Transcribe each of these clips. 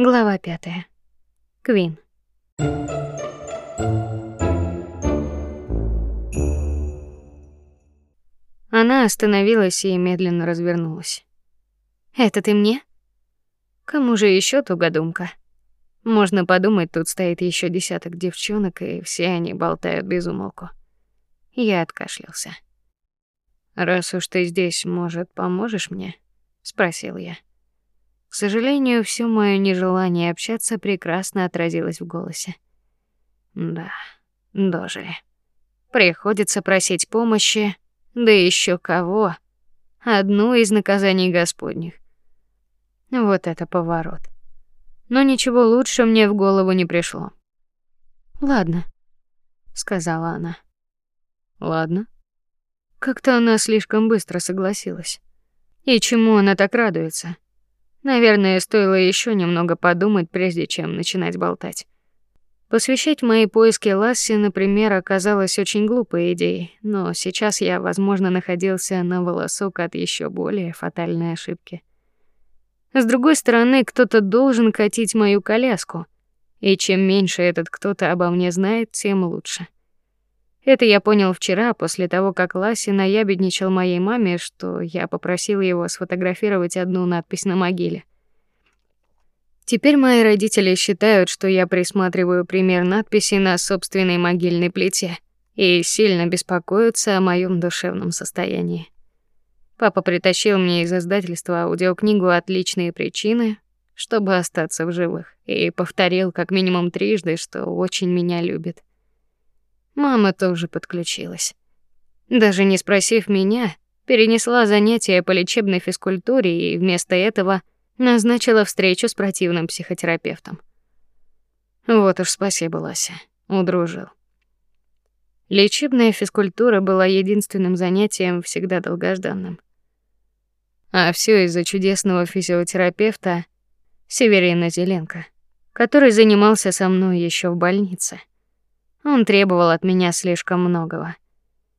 Глава пятая. Квин. Она остановилась и медленно развернулась. Это ты мне? Кому же еще тугодумка? Можно подумать, тут стоит еще десяток девчонок, и все они болтают без умолку. Я откашлялся. Раз уж ты здесь, может, поможешь мне? спросил я. К сожалению, все мое нежелание общаться прекрасно отразилось в голосе. Да, дожили. Приходится просить помощи, да еще кого? Одну из наказаний Господних. Вот это поворот. Но ничего лучше мне в голову не пришло. Ладно, сказала она. Ладно. Как-то она слишком быстро согласилась. И чему она так радуется? Наверное, стоило еще немного подумать, прежде чем начинать болтать. Посвящать мои поиски Ласси, например, оказалось очень глупой идеей, но сейчас я, возможно, находился на волосок от еще более фатальной ошибки. С другой стороны, кто-то должен катить мою коляску, и чем меньше этот кто-то обо мне знает, тем лучше. Это я понял вчера, после того, как Ласси наябедничал моей маме, что я попросил его сфотографировать одну надпись на могиле. Теперь мои родители считают, что я присматриваю пример надписи на собственной могильной плите и сильно беспокоятся о моем душевном состоянии. Папа притащил мне из издательства аудиокнигу Отличные причины, чтобы остаться в живых, и повторил как минимум трижды, что очень меня любит. Мама тоже подключилась. Даже не спросив меня, перенесла занятия по лечебной физкультуре и вместо этого назначила встречу с противным психотерапевтом. Вот уж спасибо, Лася, удружил. Лечебная физкультура была единственным занятием всегда долгожданным. А все из-за чудесного физиотерапевта Северина Зеленко, который занимался со мной еще в больнице. Он требовал от меня слишком многого.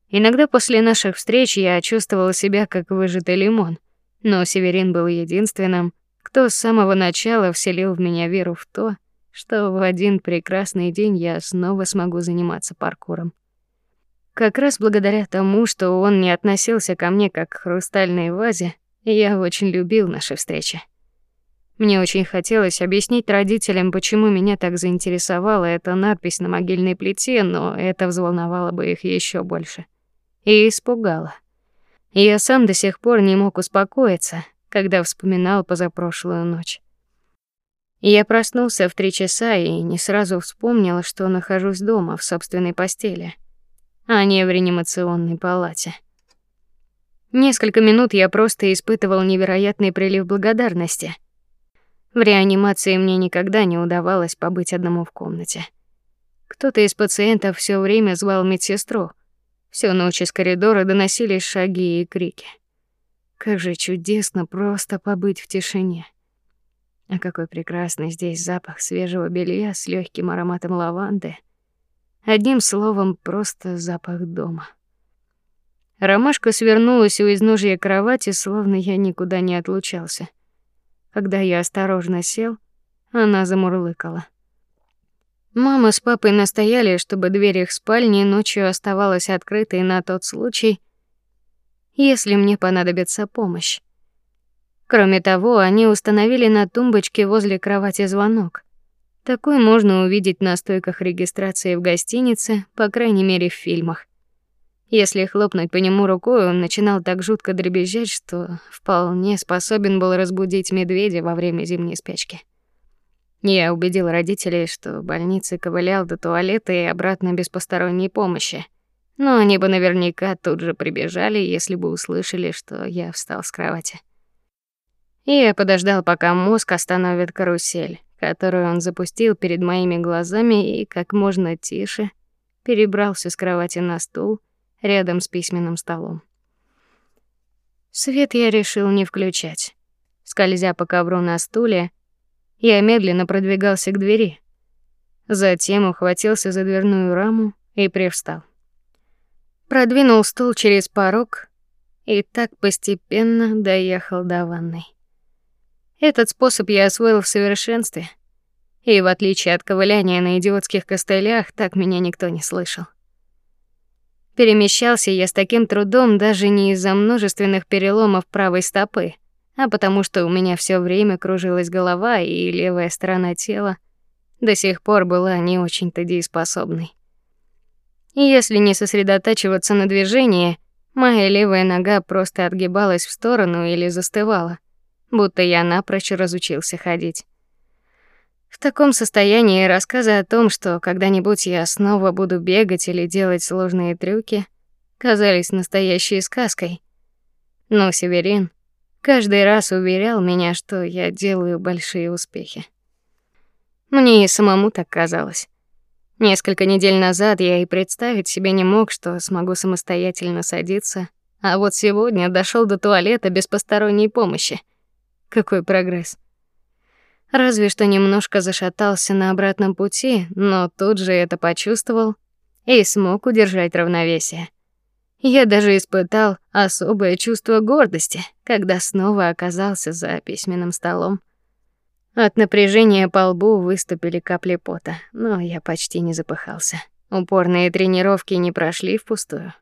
Иногда после наших встреч я чувствовала себя как выжатый лимон, но Северин был единственным, кто с самого начала вселил в меня веру в то, что в один прекрасный день я снова смогу заниматься паркуром. Как раз благодаря тому, что он не относился ко мне как к хрустальной вазе, я очень любил наши встречи. Мне очень хотелось объяснить родителям, почему меня так заинтересовала эта надпись на могильной плите, но это взволновало бы их еще больше и испугало. Я сам до сих пор не мог успокоиться, когда вспоминал позапрошлую ночь. Я проснулся в три часа и не сразу вспомнил, что нахожусь дома в собственной постели, а не в реанимационной палате. Несколько минут я просто испытывал невероятный прилив благодарности — в реанимации мне никогда не удавалось побыть одному в комнате. Кто-то из пациентов все время звал медсестру. Всю ночь из коридора доносились шаги и крики. Как же чудесно просто побыть в тишине. А какой прекрасный здесь запах свежего белья с легким ароматом лаванды. Одним словом, просто запах дома. Ромашка свернулась у изножья кровати, словно я никуда не отлучался. Когда я осторожно сел, она замурлыкала. Мама с папой настояли, чтобы дверь их спальни ночью оставалась открытой на тот случай, если мне понадобится помощь. Кроме того, они установили на тумбочке возле кровати звонок. Такой можно увидеть на стойках регистрации в гостинице, по крайней мере, в фильмах. Если хлопнуть по нему рукой, он начинал так жутко дребезжать, что вполне способен был разбудить медведя во время зимней спячки. Я убедил родителей, что в больнице ковылял до туалета и обратно без посторонней помощи. Но они бы наверняка тут же прибежали, если бы услышали, что я встал с кровати. Я подождал, пока мозг остановит карусель, которую он запустил перед моими глазами, и как можно тише перебрался с кровати на стул рядом с письменным столом. Свет я решил не включать. Скользя по ковру на стуле, я медленно продвигался к двери. Затем ухватился за дверную раму и привстал. Продвинул стул через порог и так постепенно доехал до ванной. Этот способ я освоил в совершенстве. И в отличие от ковыляния на идиотских костылях, так меня никто не слышал. Перемещался я с таким трудом даже не из-за множественных переломов правой стопы, а потому что у меня все время кружилась голова, и левая сторона тела до сих пор была не очень-то дееспособной. И если не сосредотачиваться на движении, моя левая нога просто отгибалась в сторону или застывала, будто я напрочь разучился ходить. В таком состоянии рассказы о том, что когда-нибудь я снова буду бегать или делать сложные трюки, казались настоящей сказкой. Но Северин каждый раз уверял меня, что я делаю большие успехи. Мне и самому так казалось. Несколько недель назад я и представить себе не мог, что смогу самостоятельно садиться, а вот сегодня дошел до туалета без посторонней помощи. Какой прогресс! Разве что немножко зашатался на обратном пути, но тут же это почувствовал и смог удержать равновесие. Я даже испытал особое чувство гордости, когда снова оказался за письменным столом. От напряжения по лбу выступили капли пота, но я почти не запыхался. Упорные тренировки не прошли впустую.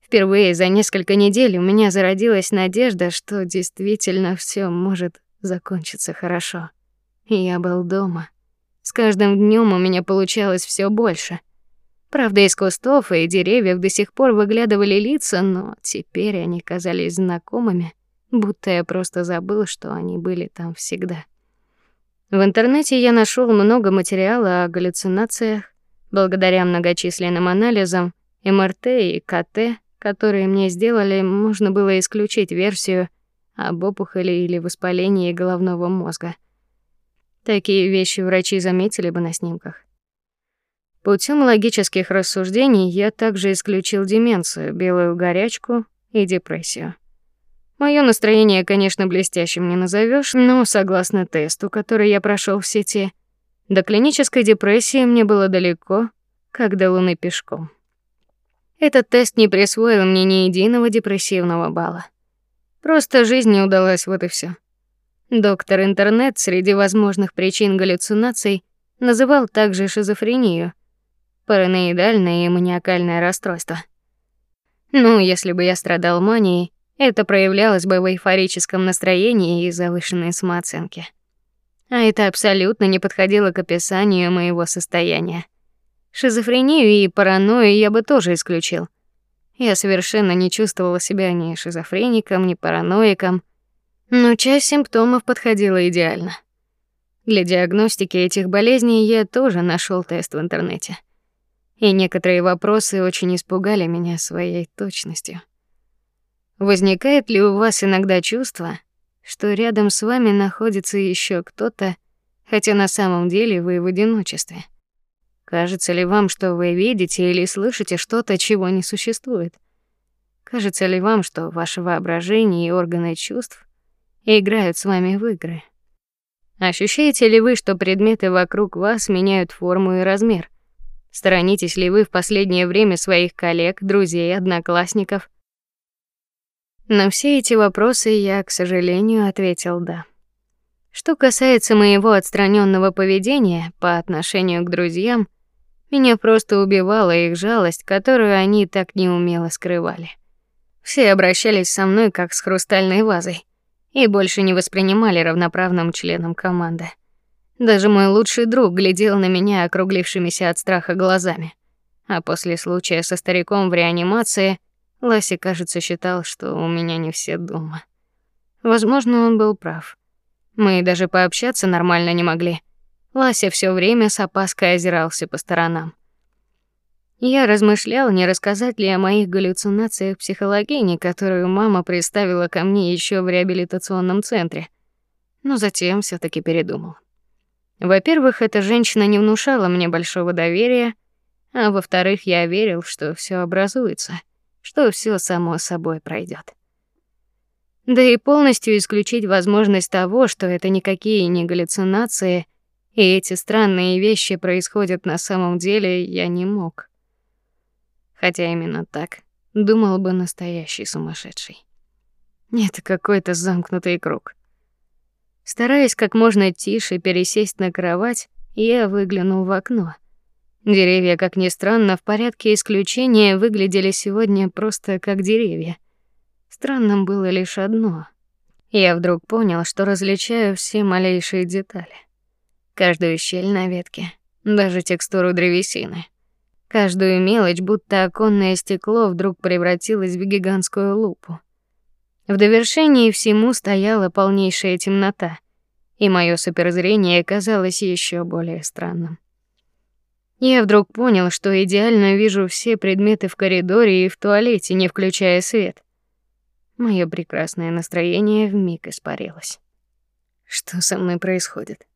Впервые за несколько недель у меня зародилась надежда, что действительно все может закончиться хорошо я был дома. С каждым днем у меня получалось все больше. Правда, из кустов и деревьев до сих пор выглядывали лица, но теперь они казались знакомыми, будто я просто забыл, что они были там всегда. В интернете я нашел много материала о галлюцинациях, благодаря многочисленным анализам МРТ и КТ, которые мне сделали, можно было исключить версию об опухоли или воспалении головного мозга. Такие вещи врачи заметили бы на снимках. Путем логических рассуждений я также исключил деменцию, белую горячку и депрессию. Моё настроение, конечно, блестящим не назовешь, но согласно тесту, который я прошел в сети, до клинической депрессии мне было далеко, как до луны пешком. Этот тест не присвоил мне ни единого депрессивного балла. Просто жизнь не удалась, вот и все. Доктор Интернет среди возможных причин галлюцинаций называл также шизофрению, параноидальное и маниакальное расстройство. Ну, если бы я страдал манией, это проявлялось бы в эйфорическом настроении и завышенной самооценке. А это абсолютно не подходило к описанию моего состояния. Шизофрению и паранойю я бы тоже исключил. Я совершенно не чувствовала себя ни шизофреником, ни параноиком но часть симптомов подходила идеально. Для диагностики этих болезней я тоже нашел тест в интернете. И некоторые вопросы очень испугали меня своей точностью. Возникает ли у вас иногда чувство, что рядом с вами находится еще кто-то, хотя на самом деле вы в одиночестве? Кажется ли вам, что вы видите или слышите что-то, чего не существует? Кажется ли вам, что ваше воображение и органы чувств и играют с вами в игры. Ощущаете ли вы, что предметы вокруг вас меняют форму и размер? Сторонитесь ли вы в последнее время своих коллег, друзей, одноклассников? На все эти вопросы я, к сожалению, ответил да. Что касается моего отстраненного поведения по отношению к друзьям, меня просто убивала их жалость, которую они так неумело скрывали. Все обращались со мной как с хрустальной вазой и больше не воспринимали равноправным членом команды. Даже мой лучший друг глядел на меня округлившимися от страха глазами. А после случая со стариком в реанимации Ласи, кажется, считал, что у меня не все дома. Возможно, он был прав. Мы даже пообщаться нормально не могли. Лася все время с опаской озирался по сторонам. Я размышлял, не рассказать ли о моих галлюцинациях психологине, которую мама представила ко мне еще в реабилитационном центре. Но затем все таки передумал. Во-первых, эта женщина не внушала мне большого доверия, а во-вторых, я верил, что все образуется, что все само собой пройдет. Да и полностью исключить возможность того, что это никакие не галлюцинации, и эти странные вещи происходят на самом деле, я не мог хотя именно так думал бы настоящий сумасшедший. Нет, какой-то замкнутый круг. Стараясь как можно тише пересесть на кровать, я выглянул в окно. Деревья, как ни странно, в порядке исключения выглядели сегодня просто как деревья. Странным было лишь одно. Я вдруг понял, что различаю все малейшие детали. Каждую щель на ветке, даже текстуру древесины. Каждую мелочь, будто оконное стекло вдруг превратилось в гигантскую лупу. В довершении всему стояла полнейшая темнота, и мое суперзрение казалось еще более странным. Я вдруг понял, что идеально вижу все предметы в коридоре и в туалете, не включая свет. Мое прекрасное настроение вмиг испарилось. Что со мной происходит?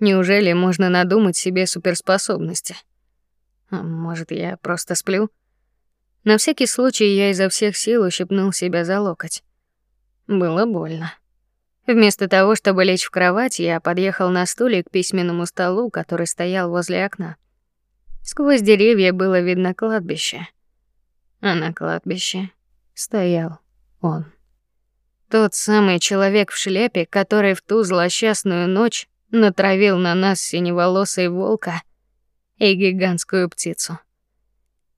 Неужели можно надумать себе суперспособности? А может, я просто сплю? На всякий случай я изо всех сил ущипнул себя за локоть. Было больно. Вместо того, чтобы лечь в кровать, я подъехал на стуле к письменному столу, который стоял возле окна. Сквозь деревья было видно кладбище. А на кладбище стоял он. Тот самый человек в шляпе, который в ту злосчастную ночь натравил на нас синеволосый волка и гигантскую птицу.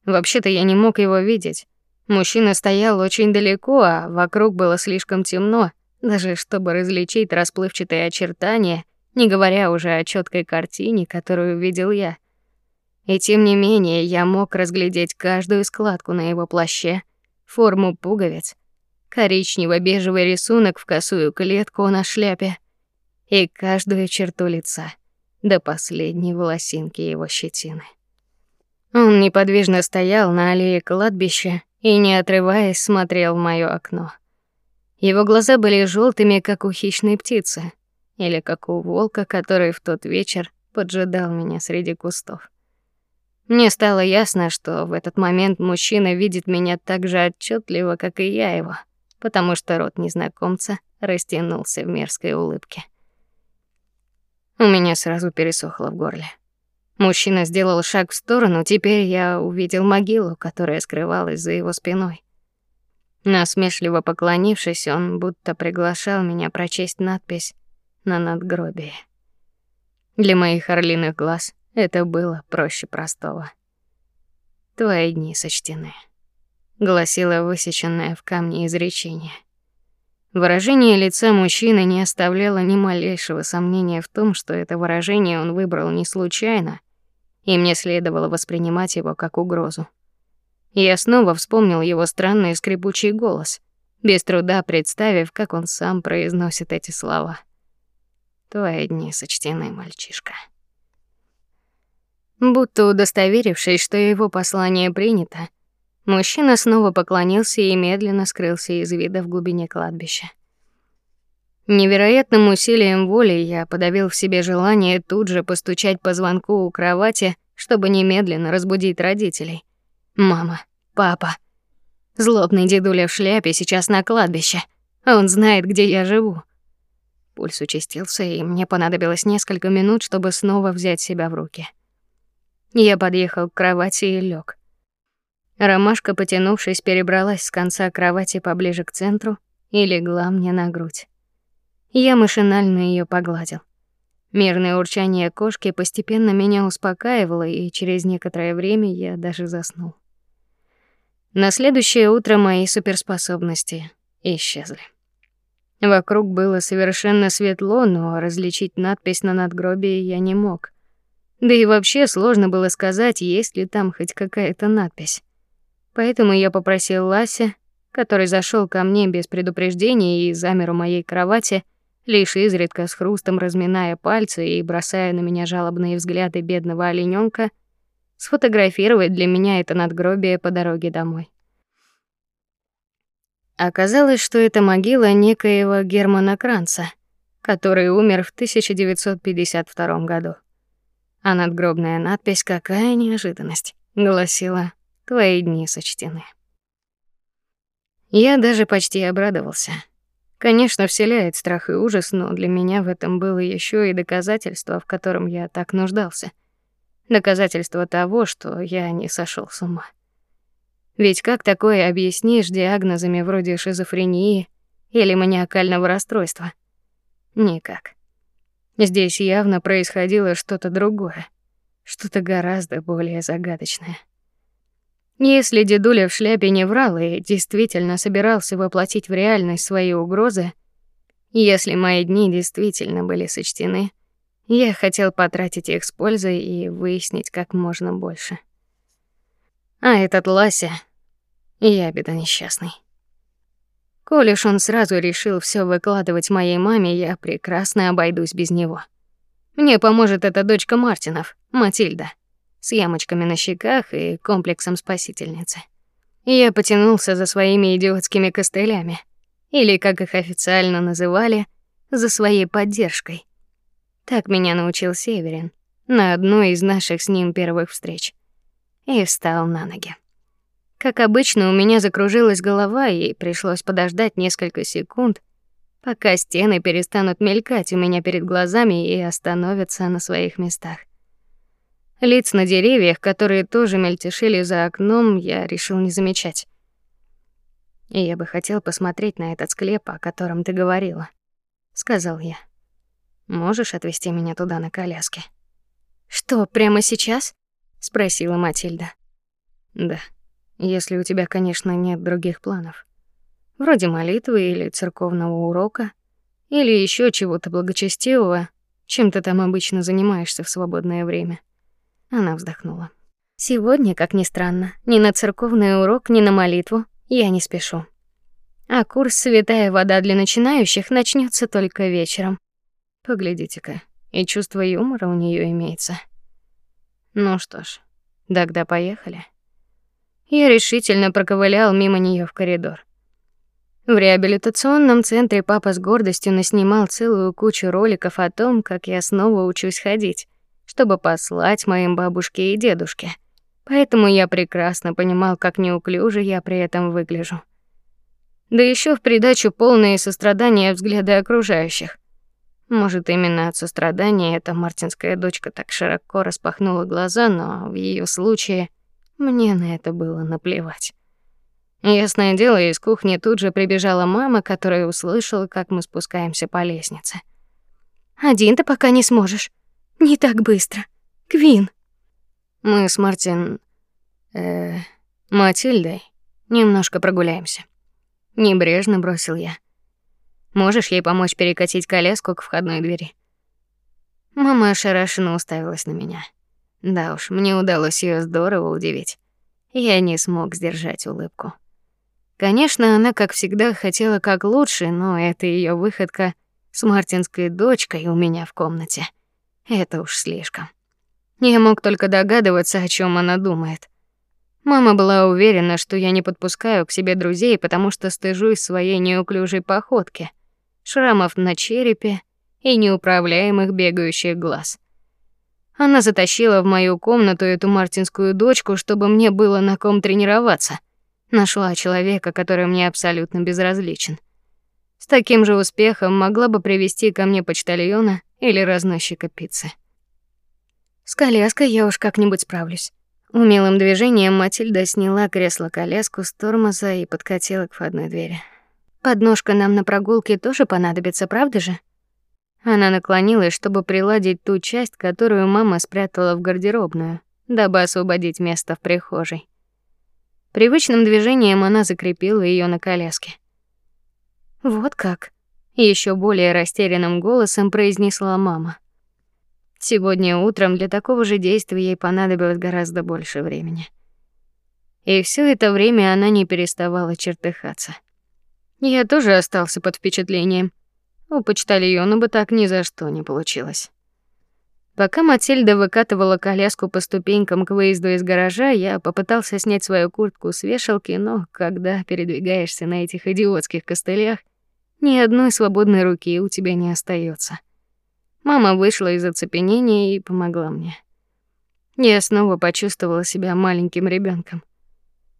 Вообще-то я не мог его видеть. Мужчина стоял очень далеко, а вокруг было слишком темно, даже чтобы различить расплывчатые очертания, не говоря уже о четкой картине, которую видел я. И тем не менее, я мог разглядеть каждую складку на его плаще, форму пуговиц, коричнево-бежевый рисунок в косую клетку на шляпе и каждую черту лица до последней волосинки его щетины. Он неподвижно стоял на аллее кладбища и, не отрываясь, смотрел в моё окно. Его глаза были желтыми, как у хищной птицы, или как у волка, который в тот вечер поджидал меня среди кустов. Мне стало ясно, что в этот момент мужчина видит меня так же отчетливо, как и я его, потому что рот незнакомца растянулся в мерзкой улыбке. У меня сразу пересохло в горле. Мужчина сделал шаг в сторону, теперь я увидел могилу, которая скрывалась за его спиной. Насмешливо поклонившись, он будто приглашал меня прочесть надпись на надгробии. Для моих орлиных глаз это было проще простого. Твои дни сочтены, гласило высеченное в камне изречение. Выражение лица мужчины не оставляло ни малейшего сомнения в том, что это выражение он выбрал не случайно, и мне следовало воспринимать его как угрозу. Я снова вспомнил его странный скрипучий голос, без труда представив, как он сам произносит эти слова. Твои дни сочтены, мальчишка. Будто удостоверившись, что его послание принято, Мужчина снова поклонился и медленно скрылся из вида в глубине кладбища. Невероятным усилием воли я подавил в себе желание тут же постучать по звонку у кровати, чтобы немедленно разбудить родителей. Мама, папа. Злобный дедуля в шляпе сейчас на кладбище. Он знает, где я живу. Пульс участился, и мне понадобилось несколько минут, чтобы снова взять себя в руки. Я подъехал к кровати и лег. Ромашка, потянувшись, перебралась с конца кровати поближе к центру и легла мне на грудь. Я машинально ее погладил. Мирное урчание кошки постепенно меня успокаивало, и через некоторое время я даже заснул. На следующее утро мои суперспособности исчезли. Вокруг было совершенно светло, но различить надпись на надгробии я не мог. Да и вообще сложно было сказать, есть ли там хоть какая-то надпись. Поэтому я попросил Лася, который зашел ко мне без предупреждения и замер у моей кровати, лишь изредка с хрустом разминая пальцы и бросая на меня жалобные взгляды бедного оленёнка, сфотографировать для меня это надгробие по дороге домой. Оказалось, что это могила некоего Германа Кранца, который умер в 1952 году. А надгробная надпись какая неожиданность гласила: Твои дни сочтены. Я даже почти обрадовался. Конечно, вселяет страх и ужас, но для меня в этом было еще и доказательство, в котором я так нуждался. Доказательство того, что я не сошел с ума. Ведь как такое объяснишь диагнозами вроде шизофрении или маниакального расстройства? Никак. Здесь явно происходило что-то другое, что-то гораздо более загадочное. Если дедуля в шляпе не врал и действительно собирался воплотить в реальность свои угрозы, если мои дни действительно были сочтены, я хотел потратить их с пользой и выяснить как можно больше. А этот Лася, я беда несчастный. Коли ж он сразу решил все выкладывать моей маме, я прекрасно обойдусь без него. Мне поможет эта дочка Мартинов, Матильда, с ямочками на щеках и комплексом спасительницы. Я потянулся за своими идиотскими костылями, или, как их официально называли, за своей поддержкой. Так меня научил Северин на одной из наших с ним первых встреч. И встал на ноги. Как обычно, у меня закружилась голова, и пришлось подождать несколько секунд, пока стены перестанут мелькать у меня перед глазами и остановятся на своих местах. Лиц на деревьях, которые тоже мельтешили за окном, я решил не замечать. И я бы хотел посмотреть на этот склеп, о котором ты говорила, сказал я. Можешь отвезти меня туда на коляске? Что, прямо сейчас? спросила Матильда. Да. Если у тебя, конечно, нет других планов. Вроде молитвы или церковного урока, или еще чего-то благочестивого, чем ты там обычно занимаешься в свободное время. Она вздохнула. Сегодня, как ни странно, ни на церковный урок, ни на молитву я не спешу. А курс Святая вода для начинающих начнется только вечером. Поглядите-ка, и чувство юмора у нее имеется. Ну что ж, тогда поехали. Я решительно проковылял мимо нее в коридор. В реабилитационном центре папа с гордостью наснимал целую кучу роликов о том, как я снова учусь ходить, чтобы послать моим бабушке и дедушке. Поэтому я прекрасно понимал, как неуклюже я при этом выгляжу. Да еще в придачу полное сострадание взгляды окружающих. Может, именно от сострадания эта мартинская дочка так широко распахнула глаза, но в ее случае мне на это было наплевать. Ясное дело, из кухни тут же прибежала мама, которая услышала, как мы спускаемся по лестнице. Один ты пока не сможешь. Не так быстро. Квин. Мы с Мартин э Матильдой немножко прогуляемся. Небрежно бросил я. Можешь ей помочь перекатить коляску к входной двери? Мама ошарашенно уставилась на меня. Да уж, мне удалось ее здорово удивить. Я не смог сдержать улыбку. Конечно, она, как всегда, хотела как лучше, но это ее выходка с мартинской дочкой у меня в комнате. Это уж слишком. Я мог только догадываться, о чем она думает. Мама была уверена, что я не подпускаю к себе друзей, потому что стыжусь своей неуклюжей походки шрамов на черепе и неуправляемых бегающих глаз. Она затащила в мою комнату эту мартинскую дочку, чтобы мне было на ком тренироваться. Нашла человека, который мне абсолютно безразличен. С таким же успехом могла бы привести ко мне почтальона или разносчика пиццы. С коляской я уж как-нибудь справлюсь. Умелым движением Матильда сняла кресло-коляску с тормоза и подкатила к входной двери. Подножка нам на прогулке тоже понадобится, правда же? Она наклонилась, чтобы приладить ту часть, которую мама спрятала в гардеробную, дабы освободить место в прихожей. Привычным движением она закрепила ее на коляске. Вот как, еще более растерянным голосом произнесла мама. Сегодня утром для такого же действия ей понадобилось гораздо больше времени. И все это время она не переставала чертыхаться. Я тоже остался под впечатлением. У почтальона бы так ни за что не получилось. Пока Матильда выкатывала коляску по ступенькам к выезду из гаража, я попытался снять свою куртку с вешалки, но когда передвигаешься на этих идиотских костылях, ни одной свободной руки у тебя не остается. Мама вышла из оцепенения и помогла мне. Я снова почувствовала себя маленьким ребенком.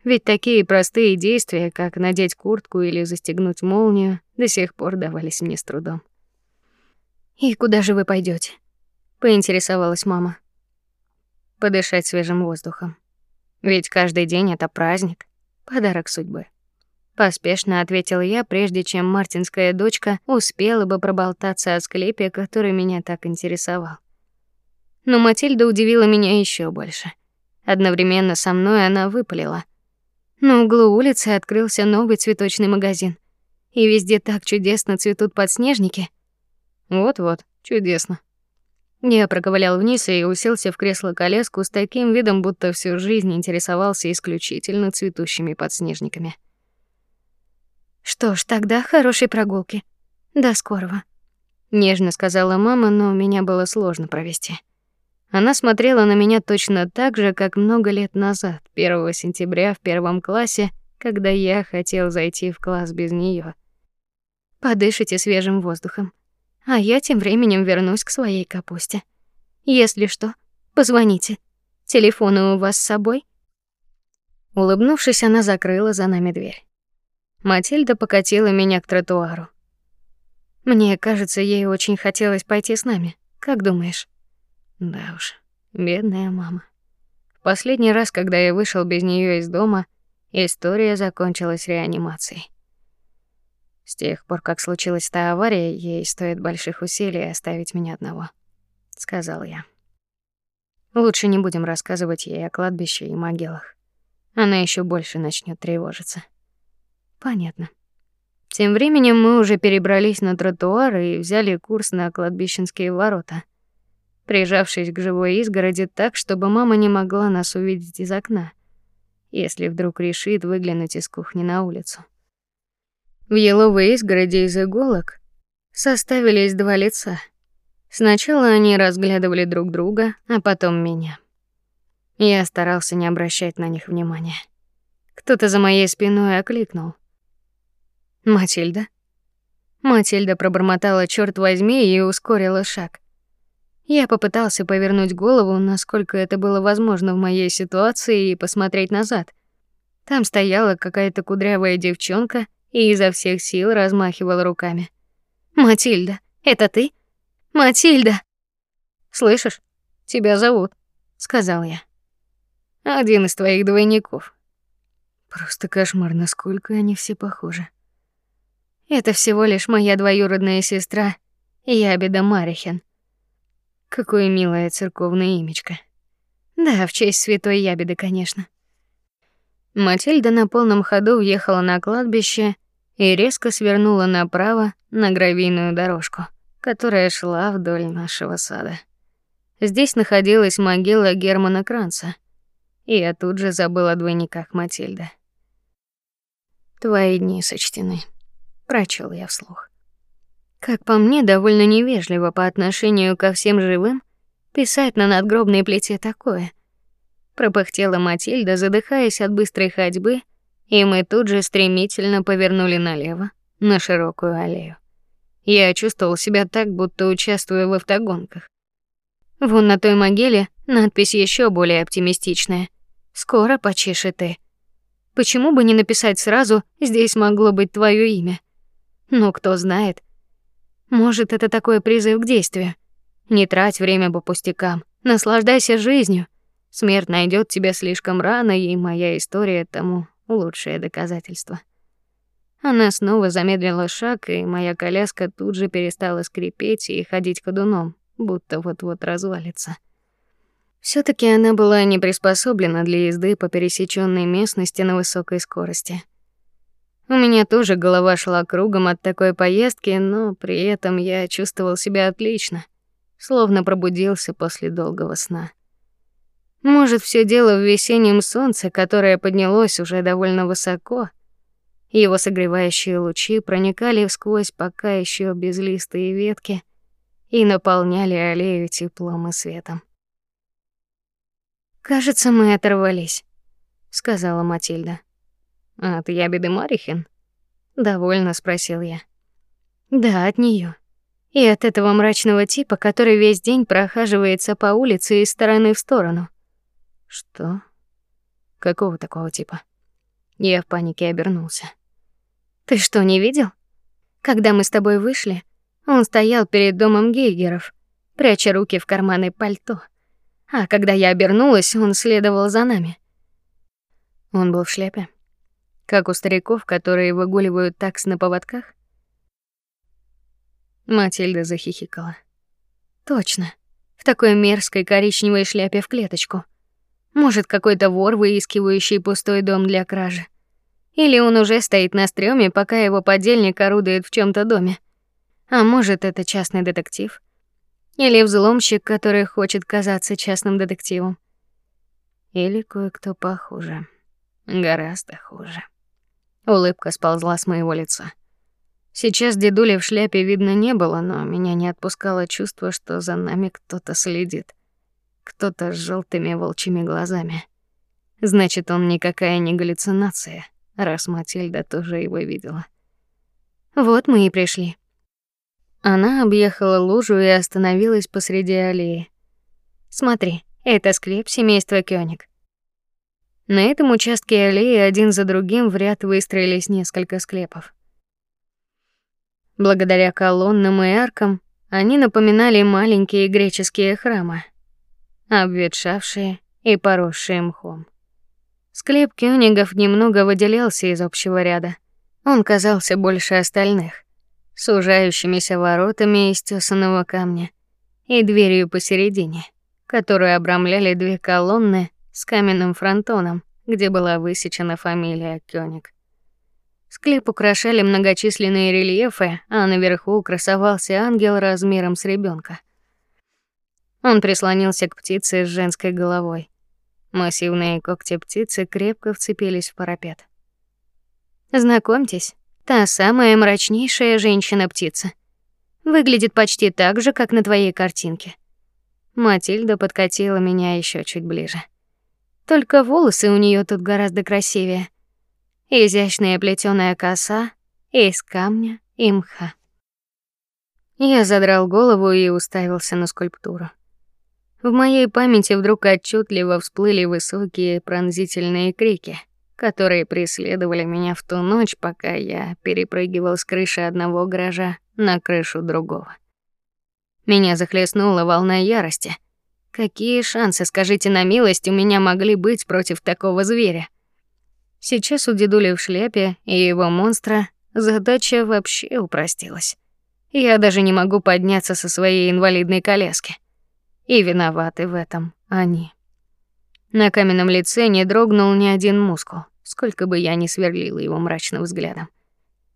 Ведь такие простые действия, как надеть куртку или застегнуть молнию, до сих пор давались мне с трудом. И куда же вы пойдете? поинтересовалась мама. Подышать свежим воздухом. Ведь каждый день это праздник, подарок судьбы. Поспешно ответил я, прежде чем мартинская дочка успела бы проболтаться о склепе, который меня так интересовал. Но Матильда удивила меня еще больше. Одновременно со мной она выпалила: "На углу улицы открылся новый цветочный магазин, и везде так чудесно цветут подснежники". Вот-вот, чудесно. Я проковылял вниз и уселся в кресло-коляску с таким видом, будто всю жизнь интересовался исключительно цветущими подснежниками. Что ж, тогда хорошей прогулки. До скорого, нежно сказала мама, но меня было сложно провести. Она смотрела на меня точно так же, как много лет назад, 1 сентября в первом классе, когда я хотел зайти в класс без нее. Подышите свежим воздухом а я тем временем вернусь к своей капусте. Если что, позвоните. Телефоны у вас с собой? Улыбнувшись, она закрыла за нами дверь. Матильда покатила меня к тротуару. Мне кажется, ей очень хотелось пойти с нами. Как думаешь? Да уж, бедная мама. В последний раз, когда я вышел без нее из дома, история закончилась реанимацией. С тех пор, как случилась та авария, ей стоит больших усилий оставить меня одного, сказал я. Лучше не будем рассказывать ей о кладбище и могилах. Она еще больше начнет тревожиться. Понятно. Тем временем мы уже перебрались на тротуар и взяли курс на кладбищенские ворота, прижавшись к живой изгороди так, чтобы мама не могла нас увидеть из окна, если вдруг решит выглянуть из кухни на улицу. В еловой изгороди из иголок составились два лица. Сначала они разглядывали друг друга, а потом меня. Я старался не обращать на них внимания. Кто-то за моей спиной окликнул. Матильда. Матильда пробормотала: "Чёрт возьми" и ускорила шаг. Я попытался повернуть голову, насколько это было возможно в моей ситуации, и посмотреть назад. Там стояла какая-то кудрявая девчонка и изо всех сил размахивал руками. Матильда, это ты? Матильда. Слышишь? Тебя зовут, сказал я. Один из твоих двойников. Просто кошмар, насколько они все похожи. Это всего лишь моя двоюродная сестра, Ябеда Марихин. Какое милое церковное имечко. Да, в честь святой Ябеды, конечно. Матильда на полном ходу въехала на кладбище и резко свернула направо на гравийную дорожку, которая шла вдоль нашего сада. Здесь находилась могила Германа Кранца, и я тут же забыла о двойниках Матильды. Твои дни сочтены, прочел я вслух. Как по мне, довольно невежливо по отношению ко всем живым писать на надгробной плите такое пропыхтела Матильда, задыхаясь от быстрой ходьбы, и мы тут же стремительно повернули налево, на широкую аллею. Я чувствовал себя так, будто участвую в автогонках. Вон на той могиле надпись еще более оптимистичная. Скоро почешет ты. Почему бы не написать сразу: здесь могло быть твое имя? Но кто знает? Может, это такой призыв к действию. Не трать время по пустякам, наслаждайся жизнью. Смерть найдет тебя слишком рано, и моя история тому лучшее доказательство. Она снова замедлила шаг, и моя коляска тут же перестала скрипеть и ходить ходуном, будто вот-вот развалится. все таки она была не приспособлена для езды по пересеченной местности на высокой скорости. У меня тоже голова шла кругом от такой поездки, но при этом я чувствовал себя отлично, словно пробудился после долгого сна. Может, все дело в весеннем солнце, которое поднялось уже довольно высоко. Его согревающие лучи проникали сквозь пока еще безлистые ветки и наполняли аллею теплом и светом. Кажется, мы оторвались, сказала Матильда. От ябеды Марихин? довольно спросил я. Да, от нее. И от этого мрачного типа, который весь день прохаживается по улице из стороны в сторону. Что? Какого такого типа? Я в панике обернулся. Ты что, не видел? Когда мы с тобой вышли, он стоял перед домом Гейгеров, пряча руки в карманы пальто. А когда я обернулась, он следовал за нами. Он был в шляпе. Как у стариков, которые выгуливают такс на поводках. Матильда захихикала. Точно. В такой мерзкой коричневой шляпе в клеточку. Может, какой-то вор, выискивающий пустой дом для кражи. Или он уже стоит на стрёме, пока его подельник орудует в чём-то доме. А может, это частный детектив. Или взломщик, который хочет казаться частным детективом. Или кое-кто похуже. Гораздо хуже. Улыбка сползла с моего лица. Сейчас дедули в шляпе видно не было, но меня не отпускало чувство, что за нами кто-то следит. Кто-то с желтыми волчьими глазами. Значит, он никакая не галлюцинация, раз Матильда тоже его видела. Вот мы и пришли. Она объехала лужу и остановилась посреди аллеи. Смотри, это склеп семейства Кёник. На этом участке аллеи один за другим в ряд выстроились несколько склепов. Благодаря колоннам и аркам они напоминали маленькие греческие храмы, обветшавшие и поросшие мхом. Склеп Кёнигов немного выделялся из общего ряда. Он казался больше остальных, сужающимися воротами из тесаного камня и дверью посередине, которую обрамляли две колонны с каменным фронтоном, где была высечена фамилия Кёниг. Склеп украшали многочисленные рельефы, а наверху красовался ангел размером с ребенка. Он прислонился к птице с женской головой. Массивные когти птицы крепко вцепились в парапет. Знакомьтесь, та самая мрачнейшая женщина-птица. Выглядит почти так же, как на твоей картинке. Матильда подкатила меня еще чуть ближе. Только волосы у нее тут гораздо красивее изящная плетёная коса из камня и мха. Я задрал голову и уставился на скульптуру. В моей памяти вдруг отчетливо всплыли высокие пронзительные крики, которые преследовали меня в ту ночь, пока я перепрыгивал с крыши одного гаража на крышу другого. Меня захлестнула волна ярости. Какие шансы, скажите на милость, у меня могли быть против такого зверя? Сейчас у дедули в шляпе и его монстра задача вообще упростилась. Я даже не могу подняться со своей инвалидной коляски. И виноваты в этом они. На каменном лице не дрогнул ни один мускул, сколько бы я ни сверлила его мрачным взглядом.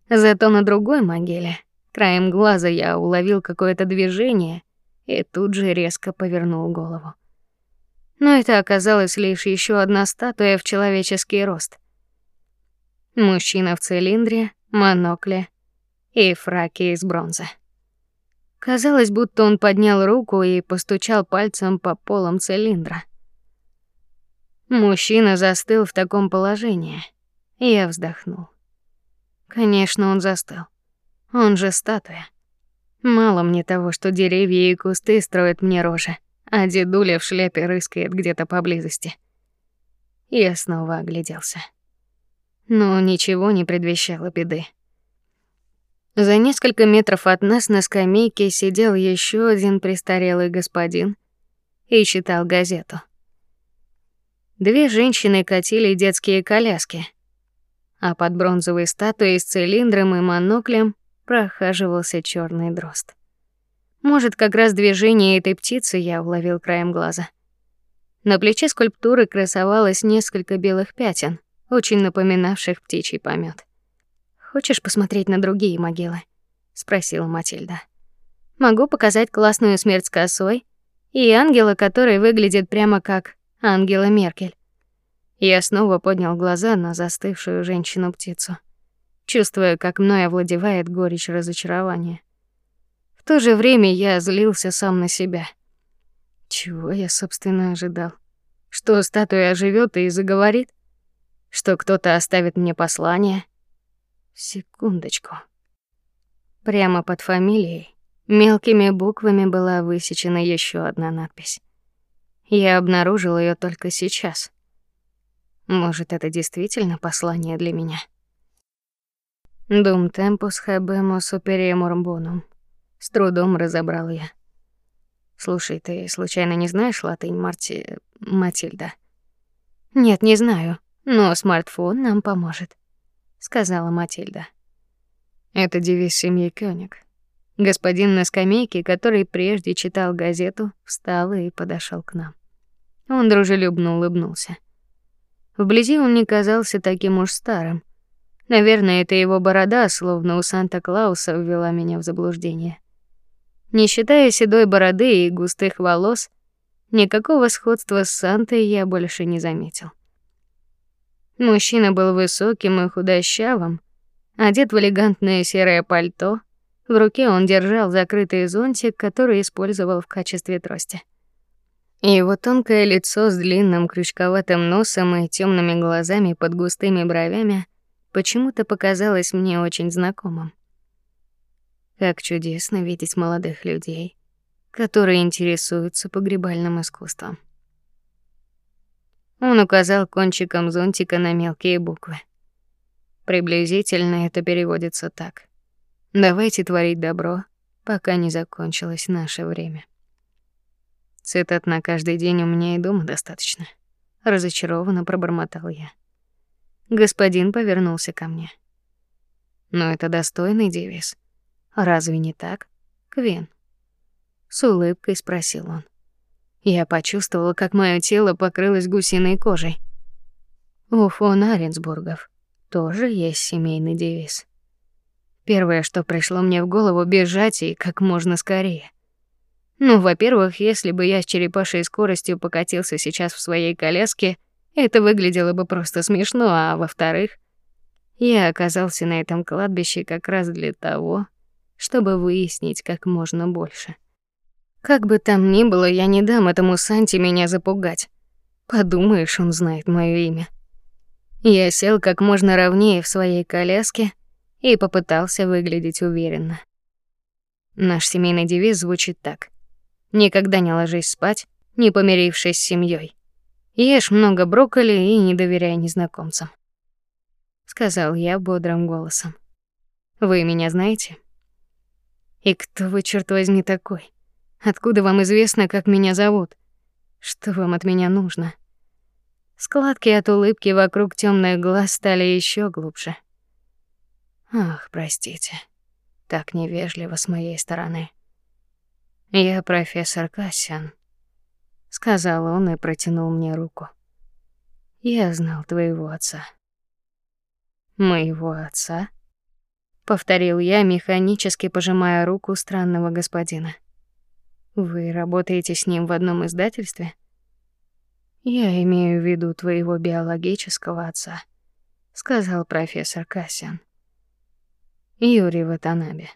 Зато на другой могиле, краем глаза я уловил какое-то движение и тут же резко повернул голову. Но это оказалось лишь еще одна статуя в человеческий рост. Мужчина в цилиндре, монокле и фраке из бронзы. Казалось, будто он поднял руку и постучал пальцем по полам цилиндра. Мужчина застыл в таком положении. Я вздохнул. Конечно, он застыл. Он же статуя. Мало мне того, что деревья и кусты строят мне рожи, а дедуля в шляпе рыскает где-то поблизости. Я снова огляделся но ничего не предвещало беды. За несколько метров от нас на скамейке сидел еще один престарелый господин и читал газету. Две женщины катили детские коляски, а под бронзовой статуей с цилиндром и моноклем прохаживался черный дрозд. Может, как раз движение этой птицы я уловил краем глаза. На плече скульптуры красовалось несколько белых пятен — очень напоминавших птичий помет. Хочешь посмотреть на другие могилы? спросила Матильда. Могу показать классную смерть с косой и ангела, который выглядит прямо как Ангела Меркель. Я снова поднял глаза на застывшую женщину-птицу, чувствуя, как мной овладевает горечь разочарования. В то же время я злился сам на себя. Чего я, собственно, ожидал? Что статуя оживёт и заговорит? что кто-то оставит мне послание. Секундочку. Прямо под фамилией мелкими буквами была высечена еще одна надпись. Я обнаружил ее только сейчас. Может, это действительно послание для меня. Дум темпус хабемо суперемур бонум. С трудом разобрал я. Слушай, ты случайно не знаешь латынь, Марти Матильда? Нет, не знаю но смартфон нам поможет. сказала Матильда. Это девиз семьи Кёник. Господин на скамейке, который прежде читал газету, встал и подошел к нам. Он дружелюбно улыбнулся. Вблизи он не казался таким уж старым. Наверное, это его борода, словно у Санта-Клауса, ввела меня в заблуждение. Не считая седой бороды и густых волос, никакого сходства с Сантой я больше не заметил. Мужчина был высоким и худощавым, одет в элегантное серое пальто, в руке он держал закрытый зонтик, который использовал в качестве трости. Его тонкое лицо с длинным крючковатым носом и темными глазами под густыми бровями почему-то показалось мне очень знакомым. Как чудесно видеть молодых людей, которые интересуются погребальным искусством. Он указал кончиком зонтика на мелкие буквы. Приблизительно это переводится так: Давайте творить добро, пока не закончилось наше время. Цитат на каждый день у меня и дома достаточно. Разочарованно пробормотал я. Господин повернулся ко мне. Но это достойный девиз. Разве не так, Квин? С улыбкой спросил он. Я почувствовала, как мое тело покрылось гусиной кожей. У фон Аренсбургов тоже есть семейный девиз. Первое, что пришло мне в голову, бежать и как можно скорее. Ну, во-первых, если бы я с черепашьей скоростью покатился сейчас в своей коляске, это выглядело бы просто смешно, а во-вторых, я оказался на этом кладбище как раз для того, чтобы выяснить как можно больше. Как бы там ни было, я не дам этому Санти меня запугать. Подумаешь, он знает моё имя. Я сел как можно ровнее в своей коляске и попытался выглядеть уверенно. Наш семейный девиз звучит так: Никогда не ложись спать, не помирившись с семьей. Ешь много брокколи и не доверяй незнакомцам, сказал я бодрым голосом. Вы меня знаете? И кто вы, черт возьми, такой? Откуда вам известно, как меня зовут? Что вам от меня нужно? Складки от улыбки вокруг темных глаз стали еще глубже. Ах, простите. Так невежливо с моей стороны. Я профессор Кассиан, сказал он и протянул мне руку. Я знал твоего отца. Моего отца? повторил я, механически пожимая руку странного господина. Вы работаете с ним в одном издательстве? Я имею в виду твоего биологического отца, сказал профессор Кассиан. Юрий Ватанаbe.